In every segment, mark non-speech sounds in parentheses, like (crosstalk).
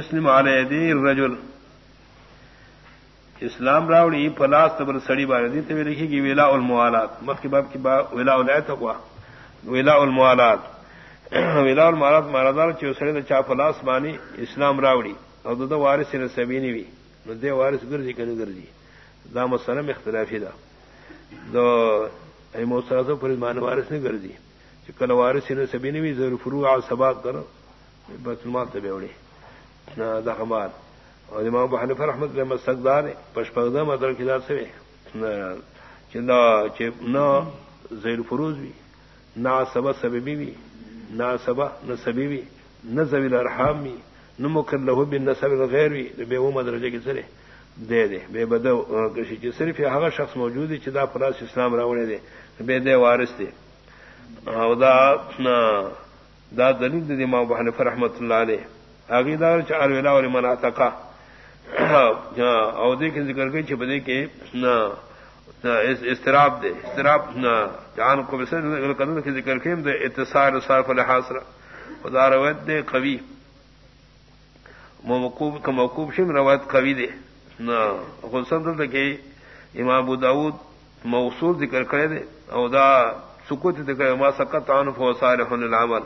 مسلم علیہ الرجل اسلام راوڑی پلاس تبر سڑی بار دی تو لکھی گی ولا الموالات. مت کے باپ کی با ولا تقوا ولا الموالات. (clears throat) ولا الموالات مارادار چو سڑی دا چا پلاس بانی اسلام راوڑی. اور دو, دو وارث نے سبینی وی نو دے وارث گرجی کنو گرجی دا مسلم اختلافی دا. دو ای موسراتو پر مان وارث نے گرجی چکل وارث نے سبینی وی ضرور فروع سباق کرو بس مال المال تبے دخمات اور امام ابو حنیفہ رحمت اللہ مسقدار پشپغدہ مدر کی ذات سے چندا نہ زیر فروز بھی نہ سبا سببی بھی نہ سبا نہ سبی بھی نہ زویل ارحام بھی نہ مکر لہو بھی نہ سبل غیر بھی بے وہ مدرجے کی سرے دے دے، بے بدو کسی کی صرف یہ ہر شخص موجود ہے چدا فراس اسلام راونے دے، بے دے وارث دے۔ دا دا دلیل دے امام ابو رحمت اللہ علیہ۔ آگیدار چار ویلا اور منا تکا اودے کے ذکر گئی چھپدے کے استراب دے۔ استراب جان کو قدم کے ذکر کے دے اتصار صاف الحاصر خدا روایت دے، قوی۔ موقوب کا موقوب شم روایت قوی دے۔ نہ خود کہ امام ابو داود موصول ذکر کرے دے، او دا سکوت ذکر ما سکت عن فو صالح العمل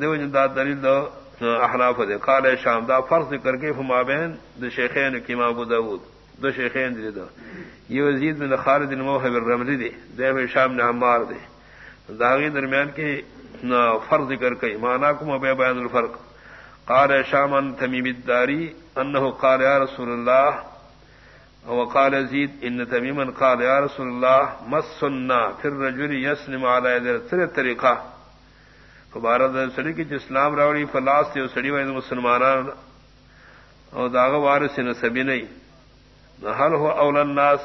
دیو جن دا دلیل دو احناف دے، قال شام، دا فرض کر کے فما بین دو شیخین کی ابو داود، دو شیخین دے دو۔ یہ وزید من خالد الموحب الرملی دے دے شام نے عمار دے۔ داغی درمیان کے فرض کر کے مانا کو مبے بیان الفرق۔ قال شام، ان تمیم الداری انه قال یا رسول اللہ وقال زید ان تمیما قال یا رسول اللہ مسنا پھر رجل یسلم علی ذر طریقہ۔ بھارت سڑی کی اسلام راوڑی فلاس تھی سڑی وائی مسلمان اور داغ وارث نے سبھی نہیں ہر ہو اول الناس؟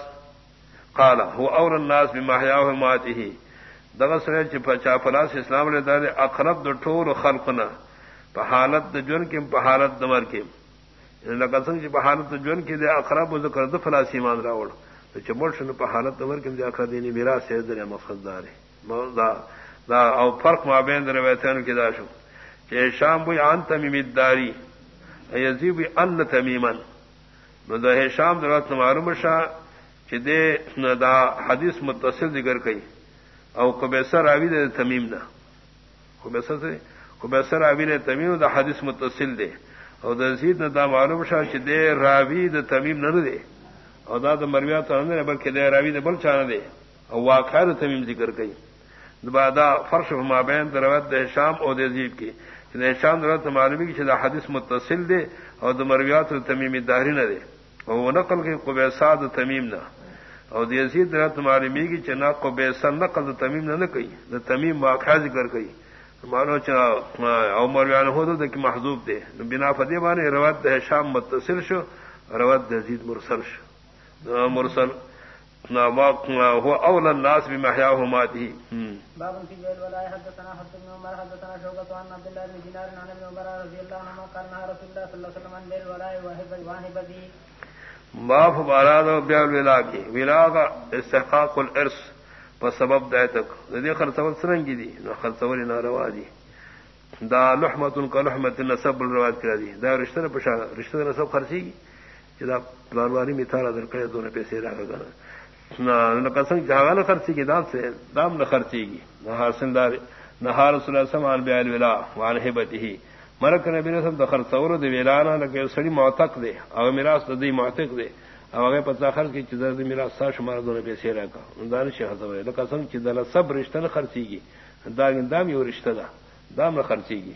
کالا ہو اول الناس بھی ماہیا ہو ماتی ہی دغ سڑے چا فلاس اسلام علیہ دار اخرب د ٹھور خلقنا پہالت جن کے پہالت دمر کے لگسنگ پہالت جن کے دے اخرب ذکر د فلاسی مان راوڑ تو چمڑ شن پہالت دمر کے دے اخر دینی میرا سے در مقصد دار دا او فرق ما بین در روایتان کی دا شو. کہ شام بوی ان تمیم الداری یزی بوی ان تمیمن. نو دا شام در وقت معلوم شا چې دے دا حدیث متصل ذکر کئی او قبیسر راوی دے تمیم نا قبیسر سے قبیسر راوی دے تمیم دا حدیث متصل دے او دا زید نا دا معلوم شا چې دے راوی دا تمیم نہ دے او دا دا مرویات نہ بلکہ دے راوی دے بل چانا دے او واقع دا تمیم ذکر کئی دا فرش مابین دروت شام او دزیب کی. شام دروت معلومی کی چدا حدیث متصل دے اور دمرویات تمیم داری نہ دے اور وہ نقل کے قبیساد تمیم نہ اور دزید درت معلومی کی چنا قبیسا نقل تمیم نہ نہ کہی نہ تمیم واقعہ ذکر کئی. مانو چنا او مرویان ہو تو کہ محضوب دے. بنا فتح بانے روت شام متصل شو روت دزید مرسل شو. مرسل هو اول الناس بمحياه وماته باب في جيل ولا حدثنا بن عمر حدثنا شعبة عن عبد الله بن دينار عن ابن عمر رضي الله عنه قال رسول الله صلى الله عليه وسلم عن ولا واهب واهبتي باب باراد کی۔ ولا کا استحقاق الارث په سبب دای تک دې خرڅول سرنګي دي نو ناروا دي دا لحمه کلحمه النسب الرواد کړی دي دا رشتہ په رشتہ نسب خرڅي چې دا پلانوانی میثال درکړې دونه پیسې راغله قسم جہاں نہ خرچی کی، دام سے، دام نہ خرچی گی نہ حاصل نہ ہار سمان بیال ولا وان بتی مرک نبی رسم دخر سور دے، ویلانا لگے سڑی موتق دے، او میراث دی موتق دے۔ او اگے پتہ خرچ کی چیز دی میراث سا شمار دون پیسے رکھا دانش حسب ہے قسم چیز سب رشتہ نہ خرچی گی دام دام یو رشتہ دا، دام نہ خرچی گی